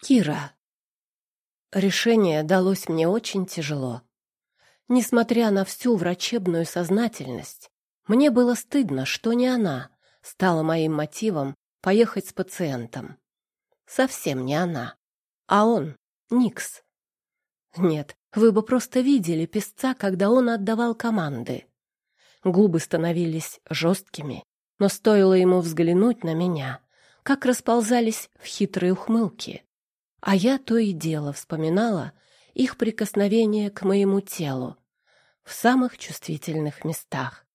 Кира. Решение далось мне очень тяжело. Несмотря на всю врачебную сознательность, мне было стыдно, что не она стала моим мотивом поехать с пациентом. Совсем не она, а он, Никс. Нет, вы бы просто видели песца, когда он отдавал команды. Губы становились жесткими, но стоило ему взглянуть на меня, как расползались в хитрые ухмылки. А я то и дело вспоминала их прикосновение к моему телу в самых чувствительных местах.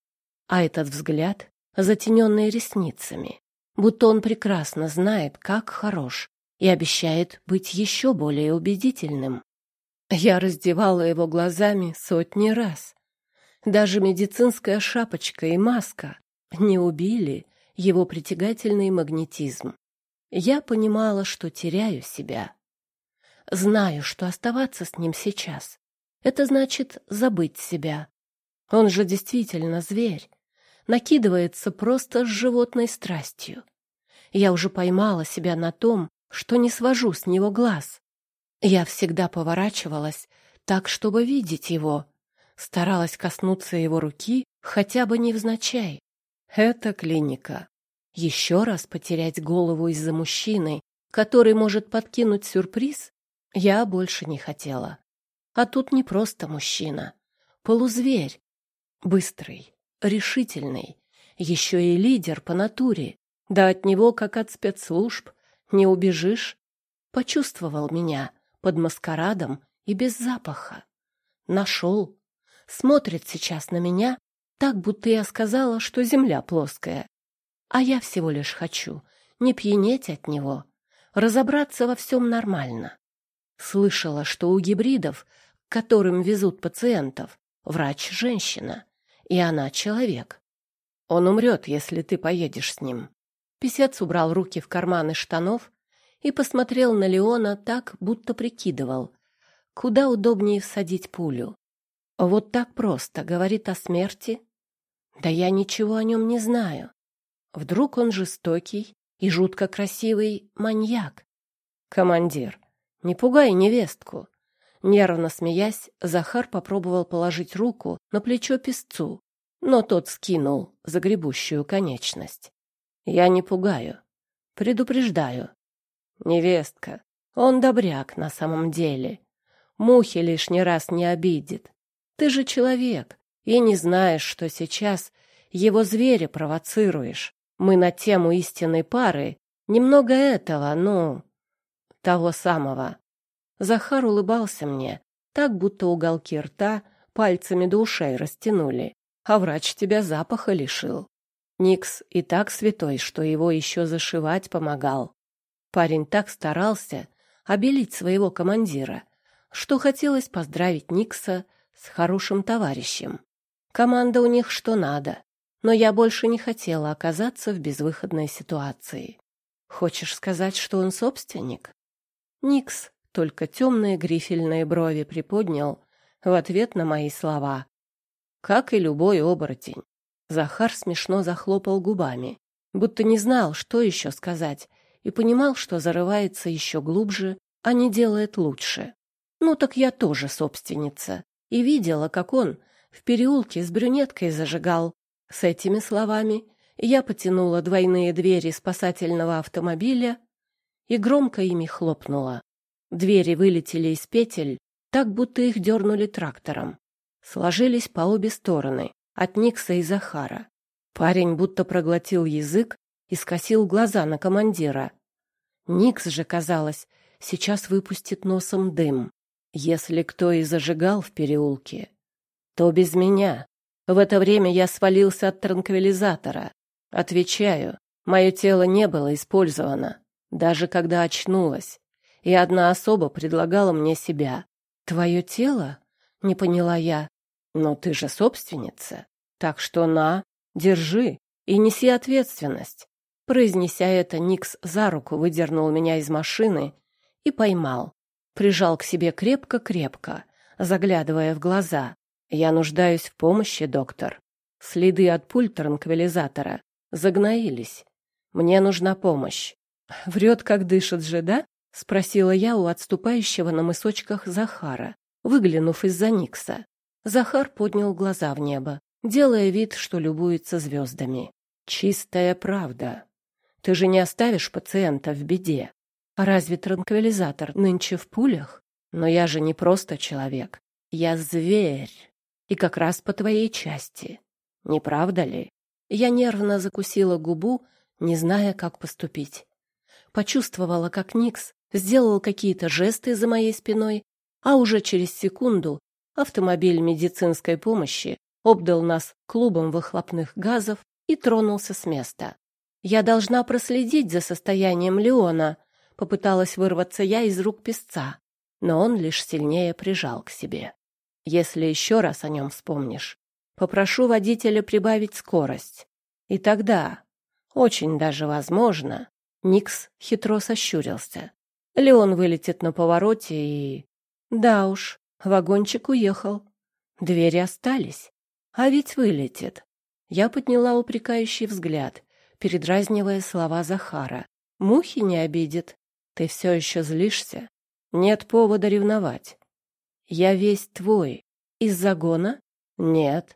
А этот взгляд, затененный ресницами, будто он прекрасно знает, как хорош, и обещает быть еще более убедительным. Я раздевала его глазами сотни раз. Даже медицинская шапочка и маска не убили его притягательный магнетизм. Я понимала, что теряю себя. Знаю, что оставаться с ним сейчас — это значит забыть себя. Он же действительно зверь. Накидывается просто с животной страстью. Я уже поймала себя на том, что не свожу с него глаз. Я всегда поворачивалась так, чтобы видеть его. Старалась коснуться его руки хотя бы невзначай. Это клиника. Еще раз потерять голову из-за мужчины, который может подкинуть сюрприз, я больше не хотела. А тут не просто мужчина. Полузверь. Быстрый, решительный. Еще и лидер по натуре. Да от него, как от спецслужб, не убежишь. Почувствовал меня под маскарадом и без запаха. Нашел. Смотрит сейчас на меня так, будто я сказала, что земля плоская. А я всего лишь хочу не пьянеть от него, разобраться во всем нормально. Слышала, что у гибридов, к которым везут пациентов, врач — женщина, и она — человек. Он умрет, если ты поедешь с ним. Песец убрал руки в карманы штанов и посмотрел на Леона так, будто прикидывал, куда удобнее всадить пулю. Вот так просто говорит о смерти? Да я ничего о нем не знаю. Вдруг он жестокий и жутко красивый маньяк? Командир, не пугай невестку. Нервно смеясь, Захар попробовал положить руку на плечо песцу, но тот скинул загребущую конечность. Я не пугаю, предупреждаю. Невестка, он добряк на самом деле. Мухи лишний раз не обидит. Ты же человек и не знаешь, что сейчас его зверя провоцируешь. Мы на тему истинной пары немного этого, ну, того самого. Захар улыбался мне, так будто уголки рта пальцами до ушей растянули, а врач тебя запаха лишил. Никс и так святой, что его еще зашивать помогал. Парень так старался обелить своего командира, что хотелось поздравить Никса с хорошим товарищем. Команда у них что надо, но я больше не хотела оказаться в безвыходной ситуации. Хочешь сказать, что он собственник? Никс только темные грифельные брови приподнял в ответ на мои слова. Как и любой оборотень. Захар смешно захлопал губами, будто не знал, что еще сказать, и понимал, что зарывается еще глубже, а не делает лучше. Ну так я тоже собственница, и видела, как он в переулке с брюнеткой зажигал, с этими словами я потянула двойные двери спасательного автомобиля и громко ими хлопнула. Двери вылетели из петель, так будто их дернули трактором. Сложились по обе стороны, от Никса и Захара. Парень будто проглотил язык и скосил глаза на командира. Никс же, казалось, сейчас выпустит носом дым. Если кто и зажигал в переулке, то без меня. В это время я свалился от транквилизатора. Отвечаю, мое тело не было использовано, даже когда очнулась, и одна особа предлагала мне себя. «Твое тело?» — не поняла я. «Но ты же собственница, так что на, держи и неси ответственность». Произнеся это, Никс за руку выдернул меня из машины и поймал. Прижал к себе крепко-крепко, заглядывая в глаза. Я нуждаюсь в помощи, доктор. Следы от пуль транквилизатора загноились. Мне нужна помощь. Врет, как дышит же, да? — спросила я у отступающего на мысочках Захара, выглянув из-за Никса. Захар поднял глаза в небо, делая вид, что любуется звездами. «Чистая правда. Ты же не оставишь пациента в беде. А разве транквилизатор нынче в пулях? Но я же не просто человек. Я зверь. И как раз по твоей части. Не правда ли?» Я нервно закусила губу, не зная, как поступить. Почувствовала, как Никс сделал какие-то жесты за моей спиной, а уже через секунду автомобиль медицинской помощи обдал нас клубом выхлопных газов и тронулся с места. «Я должна проследить за состоянием Леона», — попыталась вырваться я из рук песца, но он лишь сильнее прижал к себе. «Если еще раз о нем вспомнишь, попрошу водителя прибавить скорость. И тогда, очень даже возможно, Никс хитро сощурился. Леон вылетит на повороте и... Да уж, вагончик уехал. Двери остались. А ведь вылетит. Я подняла упрекающий взгляд, передразнивая слова Захара. Мухи не обидит. Ты все еще злишься? Нет повода ревновать. Я весь твой. Из загона? Нет.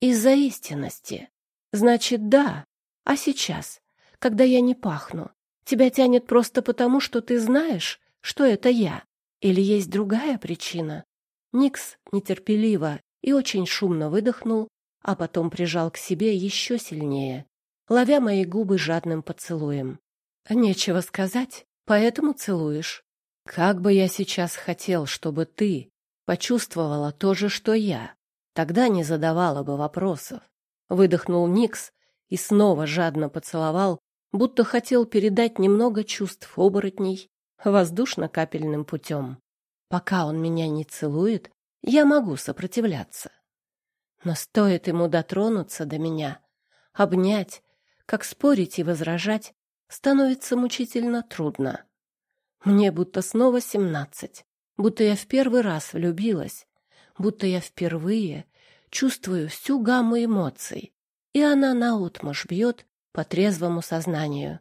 Из-за истинности. Значит, да. А сейчас, когда я не пахну, тебя тянет просто потому, что ты знаешь, что это я? Или есть другая причина? Никс нетерпеливо и очень шумно выдохнул, а потом прижал к себе еще сильнее, ловя мои губы жадным поцелуем. Нечего сказать, поэтому целуешь. Как бы я сейчас хотел, чтобы ты почувствовала то же, что я. Тогда не задавала бы вопросов. Выдохнул Никс и снова жадно поцеловал, будто хотел передать немного чувств оборотней воздушно-капельным путем. Пока он меня не целует, я могу сопротивляться. Но стоит ему дотронуться до меня, обнять, как спорить и возражать, становится мучительно трудно. Мне будто снова семнадцать, будто я в первый раз влюбилась, будто я впервые чувствую всю гамму эмоций, и она наотмашь бьет по трезвому сознанию,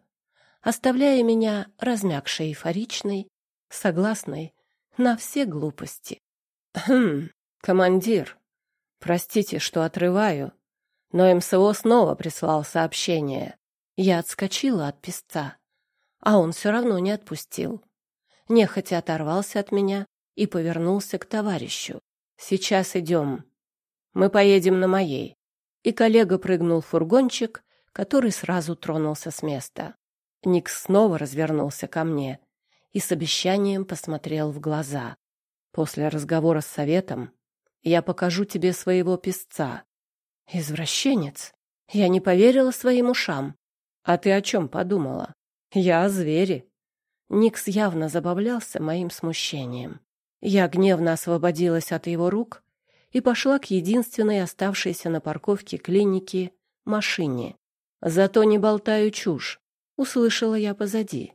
оставляя меня размягшей эйфоричной, согласной на все глупости. «Хм, командир, простите, что отрываю, но МСО снова прислал сообщение. Я отскочила от песца, а он все равно не отпустил. Нехотя оторвался от меня и повернулся к товарищу. «Сейчас идем. Мы поедем на моей». И коллега прыгнул в фургончик, который сразу тронулся с места. Никс снова развернулся ко мне и с обещанием посмотрел в глаза. После разговора с советом я покажу тебе своего песца. Извращенец. Я не поверила своим ушам. А ты о чем подумала? Я о звере. Никс явно забавлялся моим смущением. Я гневно освободилась от его рук и пошла к единственной оставшейся на парковке клиники машине. Зато не болтаю чушь, услышала я позади.